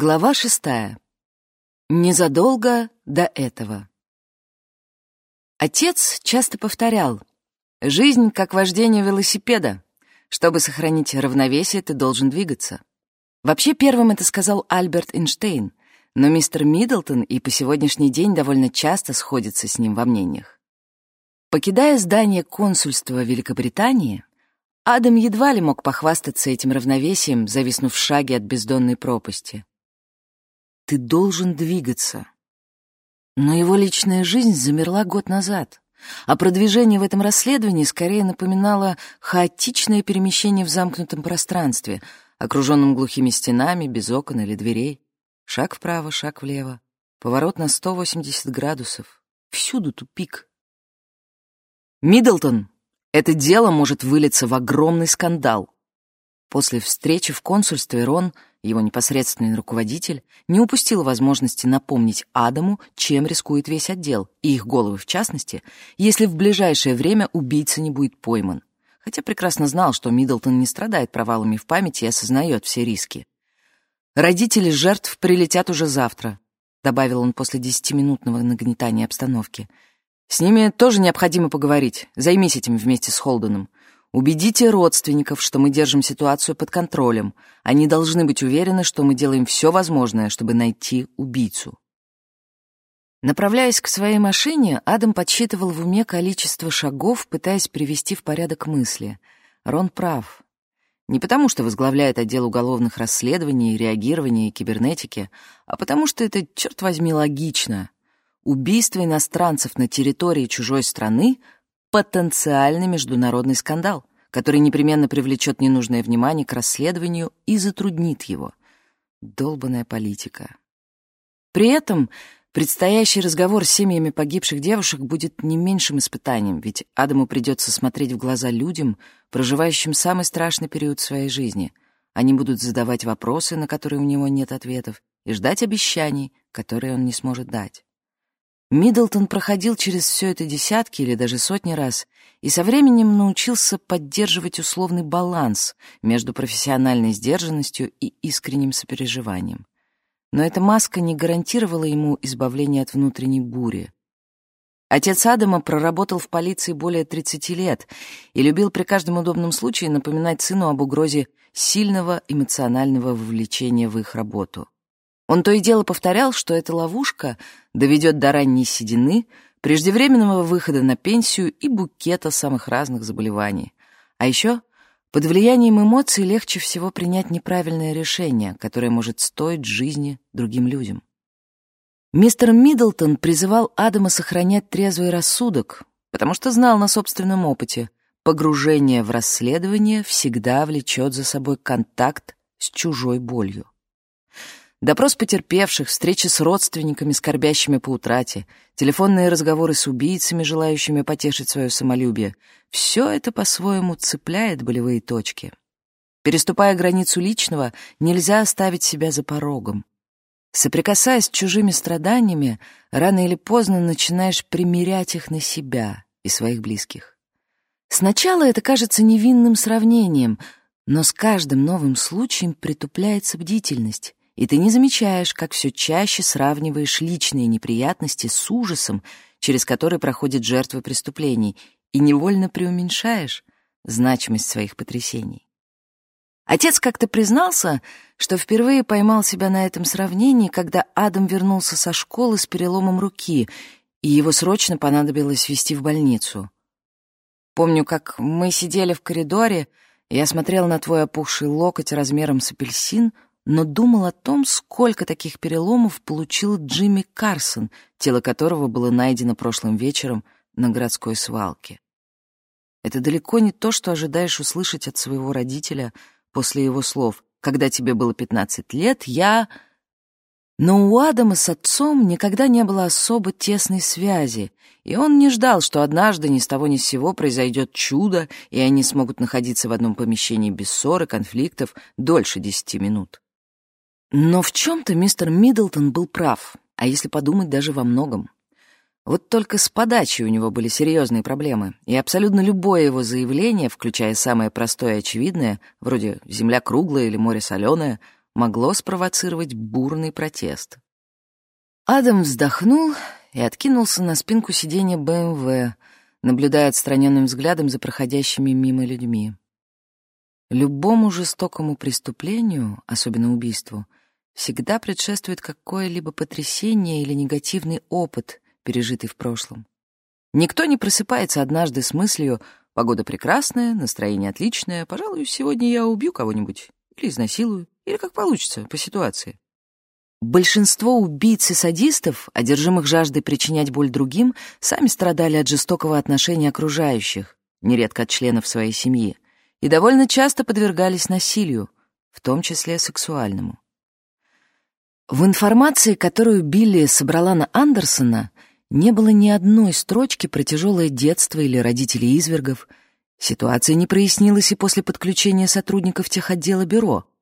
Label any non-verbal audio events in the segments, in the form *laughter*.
Глава шестая. Незадолго до этого. Отец часто повторял, «Жизнь как вождение велосипеда. Чтобы сохранить равновесие, ты должен двигаться». Вообще первым это сказал Альберт Эйнштейн, но мистер Миддлтон и по сегодняшний день довольно часто сходится с ним во мнениях. Покидая здание консульства Великобритании, Адам едва ли мог похвастаться этим равновесием, зависнув в шаге от бездонной пропасти. Ты должен двигаться. Но его личная жизнь замерла год назад, а продвижение в этом расследовании скорее напоминало хаотичное перемещение в замкнутом пространстве, окруженном глухими стенами, без окон или дверей. Шаг вправо, шаг влево, поворот на 180 градусов. Всюду тупик. Миддлтон, это дело может вылиться в огромный скандал. После встречи в консульстве Рон его непосредственный руководитель, не упустил возможности напомнить Адаму, чем рискует весь отдел, и их головы в частности, если в ближайшее время убийца не будет пойман. Хотя прекрасно знал, что Миддлтон не страдает провалами в памяти и осознает все риски. «Родители жертв прилетят уже завтра», — добавил он после десятиминутного нагнетания обстановки. «С ними тоже необходимо поговорить. Займись этим вместе с Холденом. Убедите родственников, что мы держим ситуацию под контролем. Они должны быть уверены, что мы делаем все возможное, чтобы найти убийцу. Направляясь к своей машине, Адам подсчитывал в уме количество шагов, пытаясь привести в порядок мысли. Рон прав. Не потому, что возглавляет отдел уголовных расследований, реагирования и кибернетики, а потому что это, черт возьми, логично. Убийство иностранцев на территории чужой страны потенциальный международный скандал, который непременно привлечет ненужное внимание к расследованию и затруднит его. Долбанная политика. При этом предстоящий разговор с семьями погибших девушек будет не меньшим испытанием, ведь Адаму придется смотреть в глаза людям, проживающим самый страшный период своей жизни. Они будут задавать вопросы, на которые у него нет ответов, и ждать обещаний, которые он не сможет дать. Миддлтон проходил через все это десятки или даже сотни раз и со временем научился поддерживать условный баланс между профессиональной сдержанностью и искренним сопереживанием. Но эта маска не гарантировала ему избавления от внутренней бури. Отец Адама проработал в полиции более 30 лет и любил при каждом удобном случае напоминать сыну об угрозе сильного эмоционального вовлечения в их работу. Он то и дело повторял, что эта ловушка доведет до ранней седины, преждевременного выхода на пенсию и букета самых разных заболеваний. А еще под влиянием эмоций легче всего принять неправильное решение, которое может стоить жизни другим людям. Мистер Миддлтон призывал Адама сохранять трезвый рассудок, потому что знал на собственном опыте, погружение в расследование всегда влечет за собой контакт с чужой болью. Допрос потерпевших, встречи с родственниками, скорбящими по утрате, телефонные разговоры с убийцами, желающими потешить свое самолюбие — все это по-своему цепляет болевые точки. Переступая границу личного, нельзя оставить себя за порогом. Соприкасаясь с чужими страданиями, рано или поздно начинаешь примерять их на себя и своих близких. Сначала это кажется невинным сравнением, но с каждым новым случаем притупляется бдительность, и ты не замечаешь, как все чаще сравниваешь личные неприятности с ужасом, через который проходят жертвы преступлений, и невольно преуменьшаешь значимость своих потрясений. Отец как-то признался, что впервые поймал себя на этом сравнении, когда Адам вернулся со школы с переломом руки, и его срочно понадобилось везти в больницу. Помню, как мы сидели в коридоре, я смотрел на твой опухший локоть размером с апельсин — но думал о том, сколько таких переломов получил Джимми Карсон, тело которого было найдено прошлым вечером на городской свалке. Это далеко не то, что ожидаешь услышать от своего родителя после его слов. Когда тебе было 15 лет, я... Но у Адама с отцом никогда не было особо тесной связи, и он не ждал, что однажды ни с того ни с сего произойдет чудо, и они смогут находиться в одном помещении без ссор и конфликтов дольше десяти минут. Но в чем-то мистер Миддлтон был прав, а если подумать, даже во многом. Вот только с подачей у него были серьезные проблемы, и абсолютно любое его заявление, включая самое простое и очевидное, вроде «земля круглая» или «море соленое», могло спровоцировать бурный протест. Адам вздохнул и откинулся на спинку сиденья БМВ, наблюдая отстраненным взглядом за проходящими мимо людьми. Любому жестокому преступлению, особенно убийству, всегда предшествует какое-либо потрясение или негативный опыт, пережитый в прошлом. Никто не просыпается однажды с мыслью «погода прекрасная, настроение отличное, пожалуй, сегодня я убью кого-нибудь или изнасилую, или как получится, по ситуации». Большинство убийц и садистов, одержимых жаждой причинять боль другим, сами страдали от жестокого отношения окружающих, нередко от членов своей семьи, и довольно часто подвергались насилию, в том числе сексуальному. В информации, которую Билли собрала на Андерсона, не было ни одной строчки про тяжелое детство или родителей извергов. Ситуация не прояснилась и после подключения сотрудников техотдела бюро —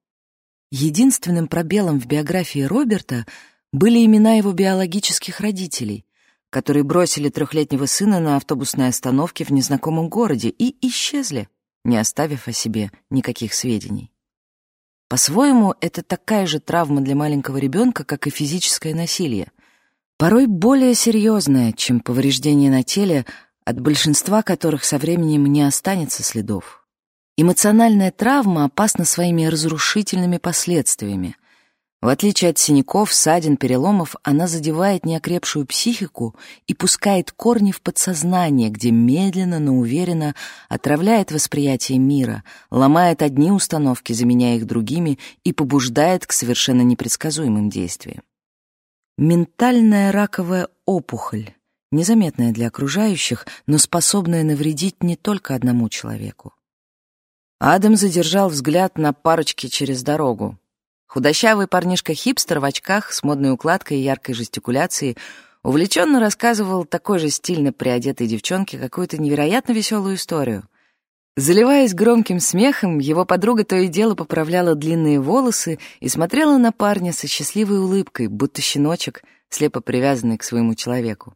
Единственным пробелом в биографии Роберта были имена его биологических родителей, которые бросили трехлетнего сына на автобусной остановке в незнакомом городе и исчезли, не оставив о себе никаких сведений. По-своему, это такая же травма для маленького ребенка, как и физическое насилие. Порой более серьезное, чем повреждение на теле, от большинства которых со временем не останется следов. Эмоциональная травма опасна своими разрушительными последствиями. В отличие от синяков, ссадин, переломов, она задевает неокрепшую психику и пускает корни в подсознание, где медленно, но уверенно отравляет восприятие мира, ломает одни установки, заменяя их другими, и побуждает к совершенно непредсказуемым действиям. Ментальная раковая опухоль, незаметная для окружающих, но способная навредить не только одному человеку. Адам задержал взгляд на парочке через дорогу. Худощавый парнишка-хипстер в очках с модной укладкой и яркой жестикуляцией увлеченно рассказывал такой же стильно приодетой девчонке какую-то невероятно веселую историю. Заливаясь громким смехом, его подруга то и дело поправляла длинные волосы и смотрела на парня со счастливой улыбкой, будто щеночек, слепо привязанный к своему человеку.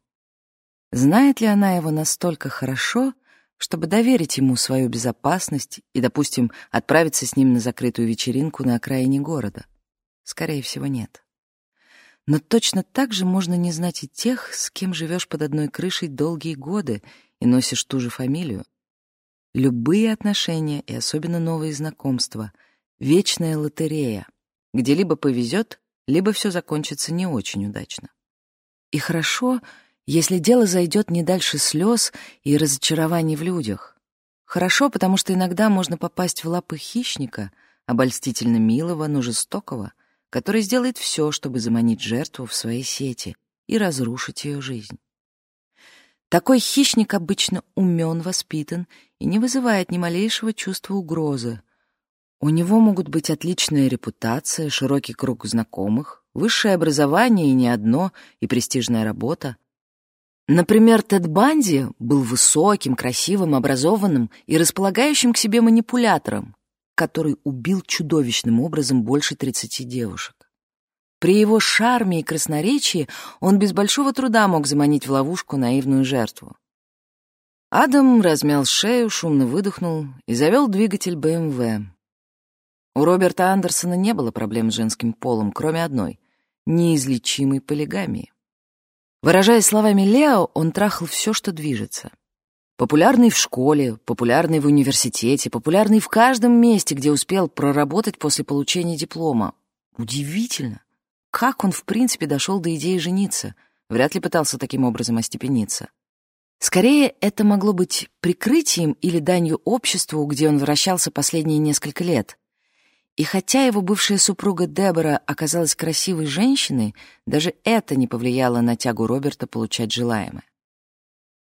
Знает ли она его настолько хорошо, чтобы доверить ему свою безопасность и, допустим, отправиться с ним на закрытую вечеринку на окраине города? Скорее всего, нет. Но точно так же можно не знать и тех, с кем живешь под одной крышей долгие годы и носишь ту же фамилию. Любые отношения, и особенно новые знакомства, — вечная лотерея, где либо повезет, либо все закончится не очень удачно. И хорошо, если дело зайдет не дальше слез и разочарований в людях. Хорошо, потому что иногда можно попасть в лапы хищника, обольстительно милого, но жестокого, который сделает все, чтобы заманить жертву в свои сети и разрушить ее жизнь. Такой хищник обычно умен, воспитан и не вызывает ни малейшего чувства угрозы. У него могут быть отличная репутация, широкий круг знакомых, высшее образование и не одно, и престижная работа. Например, Тед Банди был высоким, красивым, образованным и располагающим к себе манипулятором, который убил чудовищным образом больше 30 девушек. При его шарме и красноречии он без большого труда мог заманить в ловушку наивную жертву. Адам размял шею, шумно выдохнул и завел двигатель БМВ. У Роберта Андерсона не было проблем с женским полом, кроме одной — неизлечимой полигамии. Выражаясь словами Лео, он трахал все, что движется. Популярный в школе, популярный в университете, популярный в каждом месте, где успел проработать после получения диплома. Удивительно, как он в принципе дошел до идеи жениться. Вряд ли пытался таким образом остепениться. Скорее, это могло быть прикрытием или данью обществу, где он вращался последние несколько лет. И хотя его бывшая супруга Дебора оказалась красивой женщиной, даже это не повлияло на тягу Роберта получать желаемое.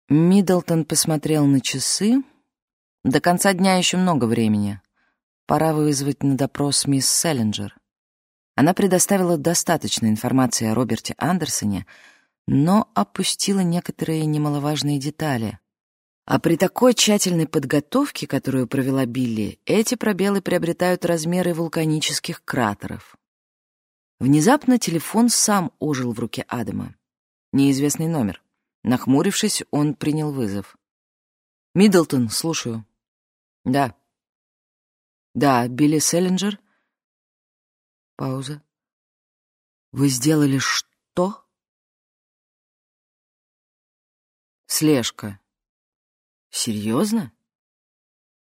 Миддлтон посмотрел на часы. До конца дня еще много времени. Пора вызвать на допрос мисс Селлинджер. Она предоставила достаточно информации о Роберте Андерсоне, но опустила некоторые немаловажные детали, а при такой тщательной подготовке, которую провела Билли, эти пробелы приобретают размеры вулканических кратеров. Внезапно телефон сам ожил в руке Адама. Неизвестный номер. Нахмурившись, он принял вызов. «Миддлтон, слушаю». «Да». «Да, Билли Селлинджер?» Пауза. «Вы сделали что?» Слежка. Серьезно?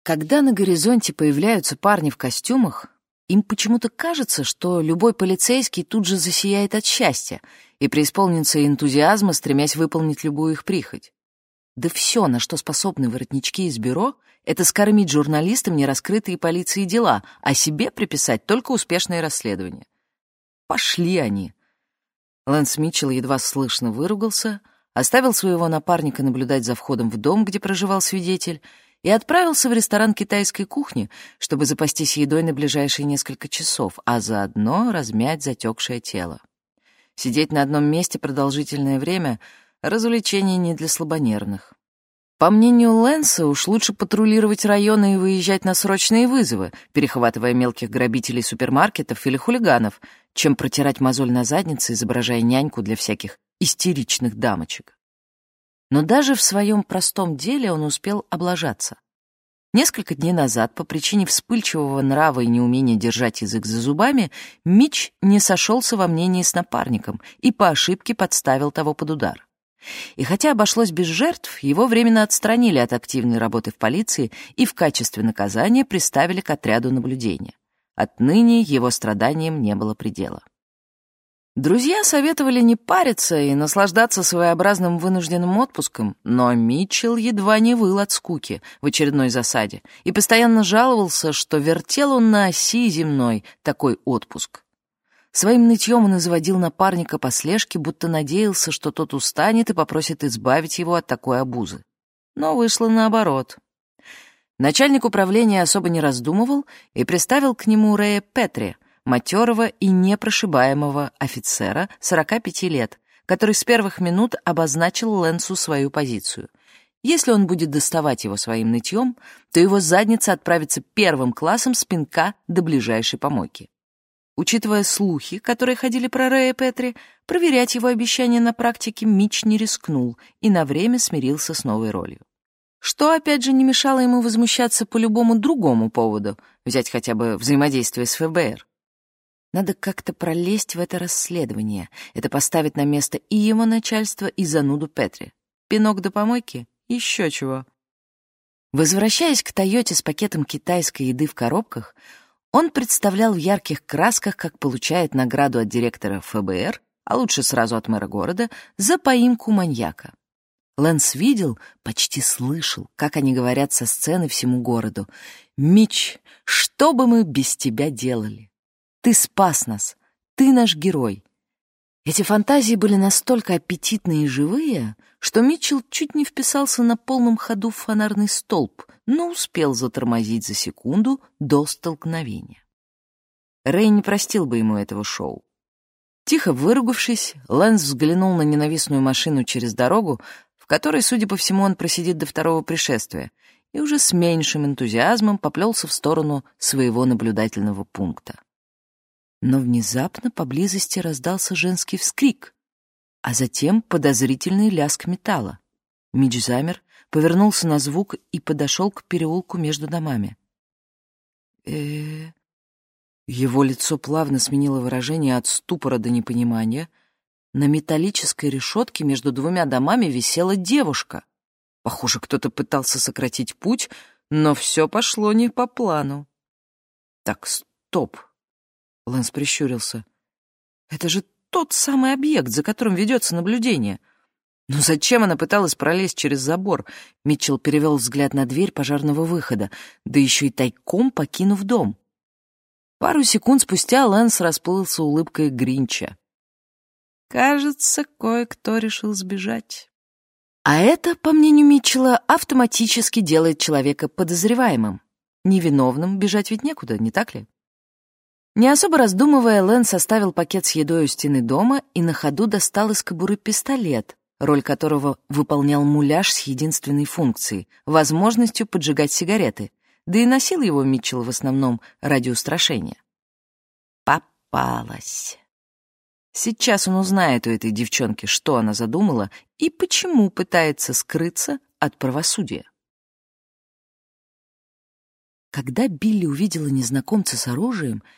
Когда на горизонте появляются парни в костюмах, им почему-то кажется, что любой полицейский тут же засияет от счастья и преисполнится энтузиазма, стремясь выполнить любую их прихоть. Да все, на что способны воротнички из бюро, это скормить журналистам нераскрытые полиции дела, а себе приписать только успешные расследования. Пошли они. Лэнс Митчелл едва слышно выругался, оставил своего напарника наблюдать за входом в дом, где проживал свидетель, и отправился в ресторан китайской кухни, чтобы запастись едой на ближайшие несколько часов, а заодно размять затекшее тело. Сидеть на одном месте продолжительное время — развлечение не для слабонервных. По мнению Лэнса, уж лучше патрулировать районы и выезжать на срочные вызовы, перехватывая мелких грабителей супермаркетов или хулиганов, чем протирать мозоль на заднице, изображая няньку для всяких истеричных дамочек. Но даже в своем простом деле он успел облажаться. Несколько дней назад, по причине вспыльчивого нрава и неумения держать язык за зубами, Мич не сошелся во мнении с напарником и по ошибке подставил того под удар. И хотя обошлось без жертв, его временно отстранили от активной работы в полиции и в качестве наказания приставили к отряду наблюдения. Отныне его страданиям не было предела. Друзья советовали не париться и наслаждаться своеобразным вынужденным отпуском, но Митчелл едва не выл от скуки в очередной засаде и постоянно жаловался, что вертел он на оси земной такой отпуск. Своим нытьем он изводил напарника по слежке, будто надеялся, что тот устанет и попросит избавить его от такой обузы. Но вышло наоборот. Начальник управления особо не раздумывал и приставил к нему Рэя Петри — матерого и непрошибаемого офицера 45 лет, который с первых минут обозначил Лэнсу свою позицию. Если он будет доставать его своим нытьем, то его задница отправится первым классом с пинка до ближайшей помойки. Учитывая слухи, которые ходили про Рэя Петри, проверять его обещания на практике Мич не рискнул и на время смирился с новой ролью. Что, опять же, не мешало ему возмущаться по любому другому поводу, взять хотя бы взаимодействие с ФБР. Надо как-то пролезть в это расследование. Это поставит на место и его начальство, и зануду Петри. Пинок до помойки? Еще чего. Возвращаясь к Тойоте с пакетом китайской еды в коробках, он представлял в ярких красках, как получает награду от директора ФБР, а лучше сразу от мэра города, за поимку маньяка. Лэнс видел, почти слышал, как они говорят со сцены всему городу. «Мич, что бы мы без тебя делали?» Ты спас нас. Ты наш герой. Эти фантазии были настолько аппетитные и живые, что Митчелл чуть не вписался на полном ходу в фонарный столб, но успел затормозить за секунду до столкновения. Рэй не простил бы ему этого шоу. Тихо выругавшись, Лэнс взглянул на ненавистную машину через дорогу, в которой, судя по всему, он просидит до второго пришествия, и уже с меньшим энтузиазмом поплелся в сторону своего наблюдательного пункта но внезапно поблизости раздался женский вскрик, а затем подозрительный лязг металла. Мич замер, повернулся на звук и подошел к переулку между домами. э Его лицо плавно сменило выражение от ступора до непонимания. На металлической решетке между двумя домами висела девушка. Похоже, кто-то пытался сократить путь, но все пошло не по плану. Так, стоп. Лэнс прищурился. «Это же тот самый объект, за которым ведется наблюдение. Но зачем она пыталась пролезть через забор?» Митчелл перевел взгляд на дверь пожарного выхода, да еще и тайком покинув дом. Пару секунд спустя Лэнс расплылся улыбкой Гринча. «Кажется, кое-кто решил сбежать». А это, по мнению Митчелла, автоматически делает человека подозреваемым. Невиновным бежать ведь некуда, не так ли? Не особо раздумывая, Лэн составил пакет с едой у стены дома и на ходу достал из кобуры пистолет, роль которого выполнял муляж с единственной функцией — возможностью поджигать сигареты, да и носил его Митчелл в основном ради устрашения. Попалась. Сейчас он узнает у этой девчонки, что она задумала и почему пытается скрыться от правосудия. Когда Билли увидела незнакомца с оружием —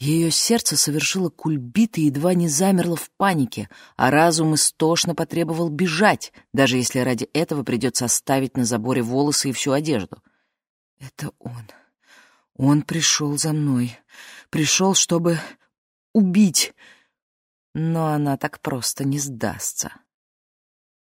Ее сердце совершило кульбит и едва не замерло в панике, а разум истошно потребовал бежать, даже если ради этого придется оставить на заборе волосы и всю одежду. Это он. Он пришел за мной. Пришел, чтобы убить. Но она так просто не сдастся.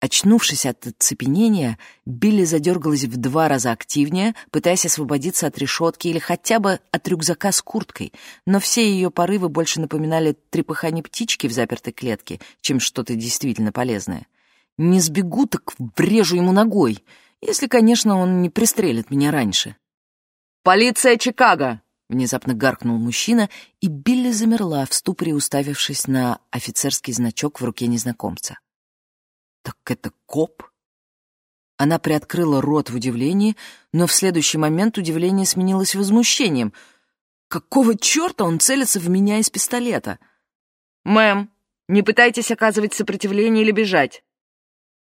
Очнувшись от оцепенения, Билли задергалась в два раза активнее, пытаясь освободиться от решетки или хотя бы от рюкзака с курткой, но все ее порывы больше напоминали трепыхание птички в запертой клетке, чем что-то действительно полезное. «Не сбегу, так врежу ему ногой, если, конечно, он не пристрелит меня раньше». «Полиция Чикаго!» — внезапно гаркнул мужчина, и Билли замерла в ступоре, уставившись на офицерский значок в руке незнакомца. «Так это коп?» Она приоткрыла рот в удивлении, но в следующий момент удивление сменилось возмущением. «Какого черта он целится в меня из пистолета?» «Мэм, не пытайтесь оказывать сопротивление или бежать».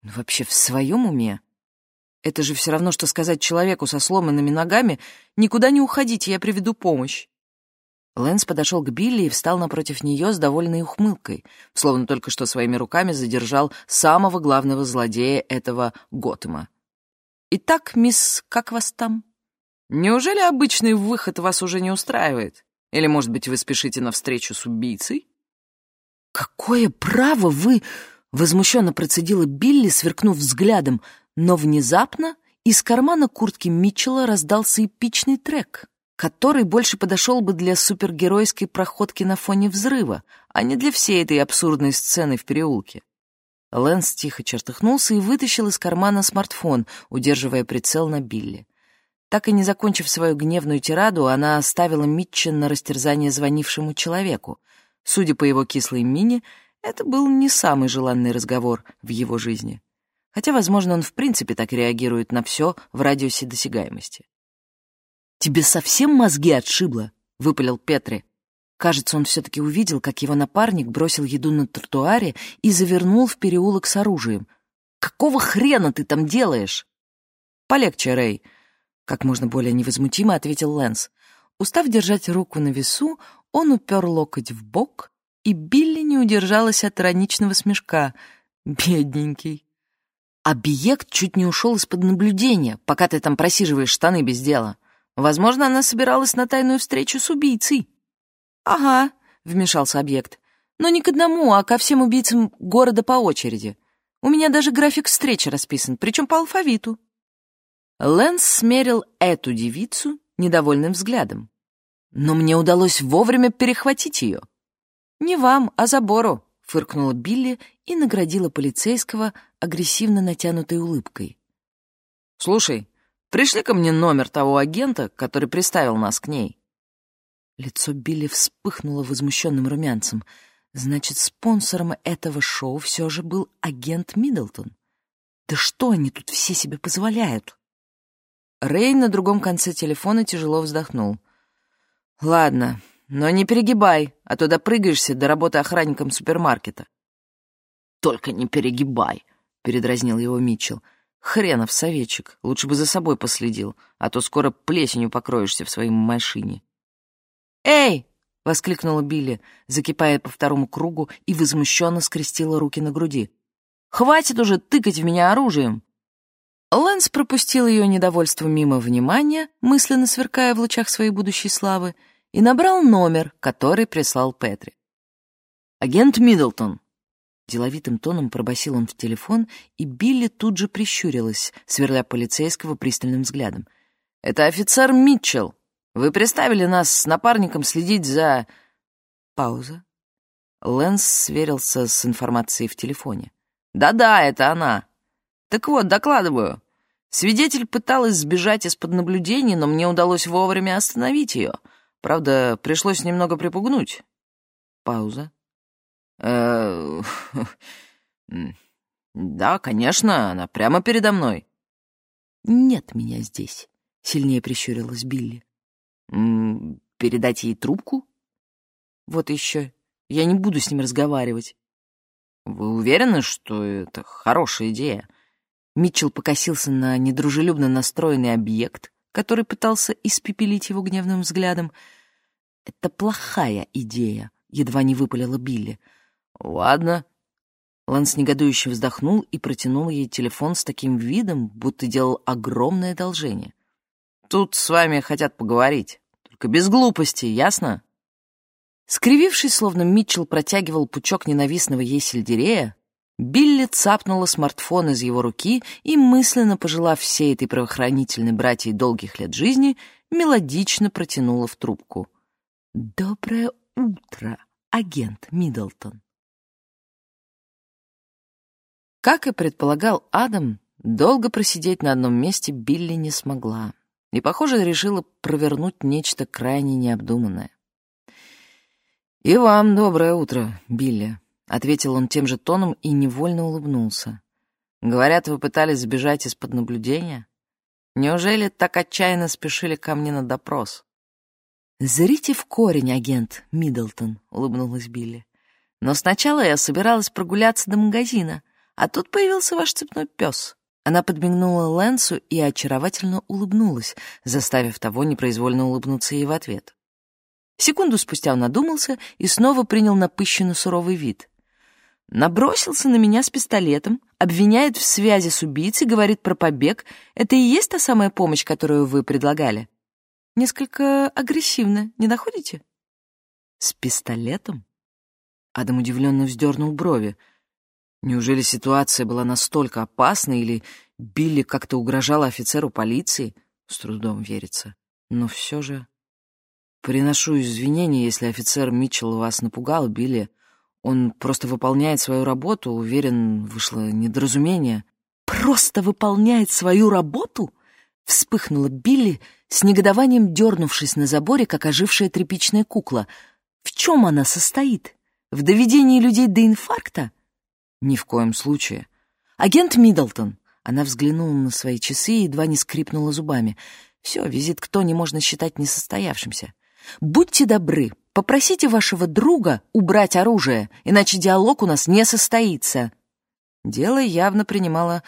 «Ну, «Вообще в своем уме? Это же все равно, что сказать человеку со сломанными ногами «Никуда не уходите, я приведу помощь». Лэнс подошел к Билли и встал напротив нее с довольной ухмылкой, словно только что своими руками задержал самого главного злодея этого Готэма. «Итак, мисс, как вас там? Неужели обычный выход вас уже не устраивает? Или, может быть, вы спешите на встречу с убийцей?» «Какое право вы...» — возмущенно процедила Билли, сверкнув взглядом, но внезапно из кармана куртки Митчелла раздался эпичный трек который больше подошел бы для супергеройской проходки на фоне взрыва, а не для всей этой абсурдной сцены в переулке. Лэнс тихо чертыхнулся и вытащил из кармана смартфон, удерживая прицел на Билли. Так и не закончив свою гневную тираду, она оставила Митчен на растерзание звонившему человеку. Судя по его кислой мине, это был не самый желанный разговор в его жизни. Хотя, возможно, он в принципе так реагирует на все в радиусе досягаемости. «Тебе совсем мозги отшибло?» — выпалил Петри. Кажется, он все-таки увидел, как его напарник бросил еду на тротуаре и завернул в переулок с оружием. «Какого хрена ты там делаешь?» «Полегче, Рэй», — как можно более невозмутимо ответил Лэнс. Устав держать руку на весу, он упер локоть в бок, и Билли не удержалась от ироничного смешка. «Бедненький». «Объект чуть не ушел из-под наблюдения, пока ты там просиживаешь штаны без дела». Возможно, она собиралась на тайную встречу с убийцей. «Ага», — вмешался объект. «Но не к одному, а ко всем убийцам города по очереди. У меня даже график встречи расписан, причем по алфавиту». Лэнс смерил эту девицу недовольным взглядом. «Но мне удалось вовремя перехватить ее». «Не вам, а забору», — фыркнула Билли и наградила полицейского агрессивно натянутой улыбкой. «Слушай, Пришли ко мне номер того агента, который приставил нас к ней». Лицо Билли вспыхнуло возмущенным румянцем. Значит, спонсором этого шоу все же был агент Миддлтон. Да что они тут все себе позволяют? Рэй на другом конце телефона тяжело вздохнул. «Ладно, но не перегибай, а то допрыгаешься до работы охранником супермаркета». «Только не перегибай», — передразнил его Митчелл. Хренов советчик, лучше бы за собой последил, а то скоро плесенью покроешься в своей машине. «Эй!» — воскликнула Билли, закипая по второму кругу и возмущенно скрестила руки на груди. «Хватит уже тыкать в меня оружием!» Лэнс пропустил ее недовольство мимо внимания, мысленно сверкая в лучах своей будущей славы, и набрал номер, который прислал Петри. «Агент Миддлтон, Деловитым тоном пробасил он в телефон, и Билли тут же прищурилась, сверля полицейского пристальным взглядом. «Это офицер Митчелл. Вы приставили нас с напарником следить за...» Пауза. Лэнс сверился с информацией в телефоне. «Да-да, это она. Так вот, докладываю. Свидетель пыталась сбежать из-под наблюдений, но мне удалось вовремя остановить ее. Правда, пришлось немного припугнуть». Пауза. Э, *laughs* да, конечно, она прямо передо мной. Нет меня здесь, сильнее прищурилась Билли. Передать ей трубку? Вот еще. Я не буду с ним разговаривать. Вы уверены, что это хорошая идея? Митчелл покосился на недружелюбно настроенный объект, который пытался испепелить его гневным взглядом. «Это плохая идея», — едва не выпалила Билли. «Ладно». Ланс негодующе вздохнул и протянул ей телефон с таким видом, будто делал огромное одолжение. «Тут с вами хотят поговорить. Только без глупостей, ясно?» Скривившись, словно Митчелл протягивал пучок ненавистного ей сельдерея, Билли цапнула смартфон из его руки и, мысленно пожелав всей этой правоохранительной братьей долгих лет жизни, мелодично протянула в трубку. «Доброе утро, агент Миддлтон». Как и предполагал Адам, долго просидеть на одном месте Билли не смогла и, похоже, решила провернуть нечто крайне необдуманное. «И вам доброе утро, Билли», — ответил он тем же тоном и невольно улыбнулся. «Говорят, вы пытались сбежать из-под наблюдения? Неужели так отчаянно спешили ко мне на допрос?» «Зрите в корень, агент Миддлтон», — улыбнулась Билли. «Но сначала я собиралась прогуляться до магазина, а тут появился ваш цепной пес». Она подмигнула Лэнсу и очаровательно улыбнулась, заставив того непроизвольно улыбнуться ей в ответ. Секунду спустя он надумался и снова принял напыщенно суровый вид набросился на меня с пистолетом, обвиняет в связи с убийцей, говорит про побег. Это и есть та самая помощь, которую вы предлагали? Несколько агрессивно, не находите? С пистолетом? Адам удивленно вздернул брови. Неужели ситуация была настолько опасной или Билли как-то угрожала офицеру полиции? С трудом верится. Но все же... Приношу извинения, если офицер Митчелл вас напугал, Билли. Он просто выполняет свою работу, уверен, вышло недоразумение. «Просто выполняет свою работу?» — вспыхнула Билли, с негодованием дернувшись на заборе, как ожившая тряпичная кукла. «В чем она состоит? В доведении людей до инфаркта?» «Ни в коем случае». «Агент Миддлтон!» Она взглянула на свои часы и едва не скрипнула зубами. «Все, визит к Тони можно считать несостоявшимся. Будьте добры, Попросите вашего друга убрать оружие, иначе диалог у нас не состоится». Дело явно принимало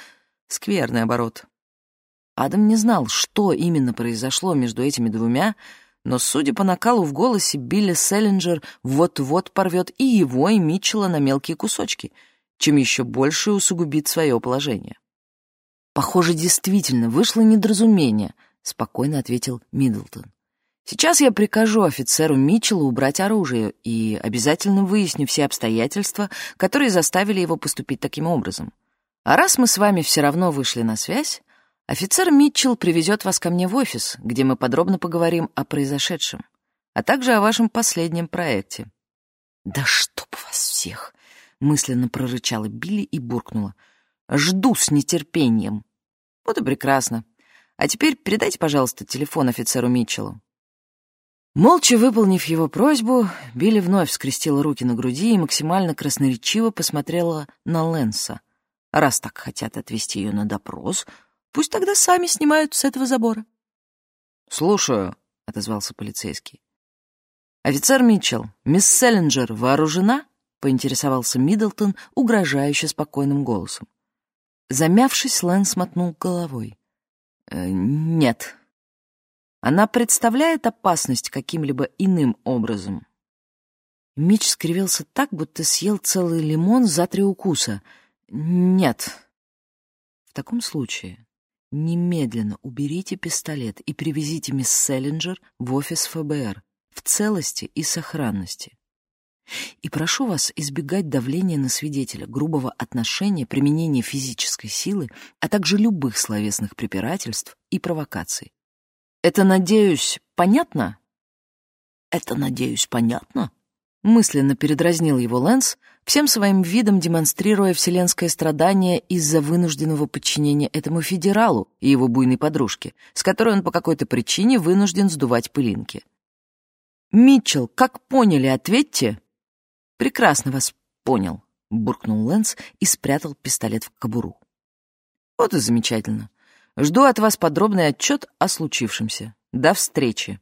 скверный оборот. Адам не знал, что именно произошло между этими двумя, но, судя по накалу в голосе, Билли Селлинджер вот-вот порвет и его, и Митчелла на мелкие кусочки, чем еще больше усугубит свое положение. «Похоже, действительно, вышло недоразумение», — спокойно ответил Миддлтон. Сейчас я прикажу офицеру Митчеллу убрать оружие и обязательно выясню все обстоятельства, которые заставили его поступить таким образом. А раз мы с вами все равно вышли на связь, офицер Митчелл привезет вас ко мне в офис, где мы подробно поговорим о произошедшем, а также о вашем последнем проекте. «Да чтоб вас всех!» — мысленно прорычала Билли и буркнула. «Жду с нетерпением». «Вот и прекрасно. А теперь передайте, пожалуйста, телефон офицеру Митчеллу. Молча выполнив его просьбу, Билли вновь скрестила руки на груди и максимально красноречиво посмотрела на Лэнса. Раз так хотят отвезти ее на допрос, пусть тогда сами снимают с этого забора. «Слушаю», — отозвался полицейский. «Офицер Митчелл, мисс Селлинджер вооружена?» — поинтересовался Миддлтон угрожающе спокойным голосом. Замявшись, Лэнс мотнул головой. «Э, «Нет», она представляет опасность каким-либо иным образом? Мич скривился так, будто съел целый лимон за три укуса. Нет. В таком случае немедленно уберите пистолет и привезите мисс Селлинджер в офис ФБР в целости и сохранности. И прошу вас избегать давления на свидетеля, грубого отношения, применения физической силы, а также любых словесных препирательств и провокаций. Это, надеюсь, понятно? Это, надеюсь, понятно? Мысленно передразнил его Лэнс, всем своим видом демонстрируя вселенское страдание из-за вынужденного подчинения этому федералу и его буйной подружке, с которой он по какой-то причине вынужден сдувать пылинки. «Митчелл, как поняли, ответьте!» «Прекрасно вас понял», — буркнул Лэнс и спрятал пистолет в кобуру. «Вот и замечательно. Жду от вас подробный отчет о случившемся. До встречи.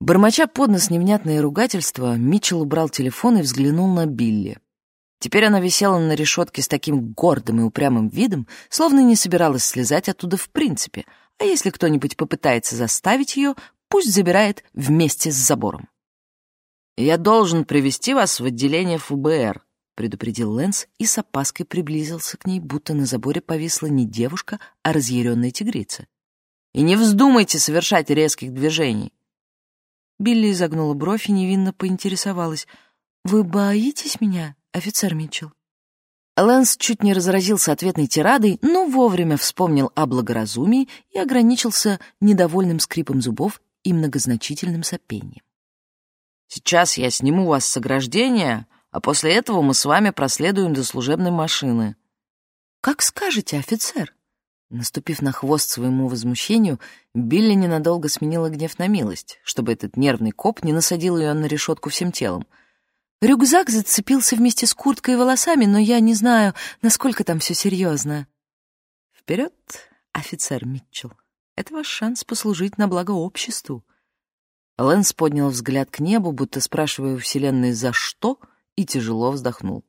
Бормоча под нос невнятные ругательства, Митчелл убрал телефон и взглянул на Билли. Теперь она висела на решетке с таким гордым и упрямым видом, словно не собиралась слезать оттуда в принципе, а если кто-нибудь попытается заставить ее, пусть забирает вместе с забором. «Я должен привести вас в отделение ФБР», — предупредил Лэнс и с опаской приблизился к ней, будто на заборе повисла не девушка, а разъяренная тигрица. «И не вздумайте совершать резких движений». Билли изогнула бровь и невинно поинтересовалась. «Вы боитесь меня, офицер Митчелл?» Лэнс чуть не разразился ответной тирадой, но вовремя вспомнил о благоразумии и ограничился недовольным скрипом зубов и многозначительным сопением. «Сейчас я сниму вас с ограждения, а после этого мы с вами проследуем до служебной машины». «Как скажете, офицер». Наступив на хвост своему возмущению, Билли ненадолго сменила гнев на милость, чтобы этот нервный коп не насадил ее на решетку всем телом — Рюкзак зацепился вместе с курткой и волосами, но я не знаю, насколько там все серьезно. Вперед, офицер Митчелл. Это ваш шанс послужить на благо обществу. Лэнс поднял взгляд к небу, будто спрашивая у Вселенной «за что?» и тяжело вздохнул.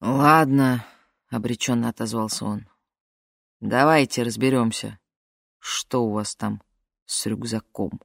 «Ладно», — обреченно отозвался он. «Давайте разберемся, что у вас там с рюкзаком».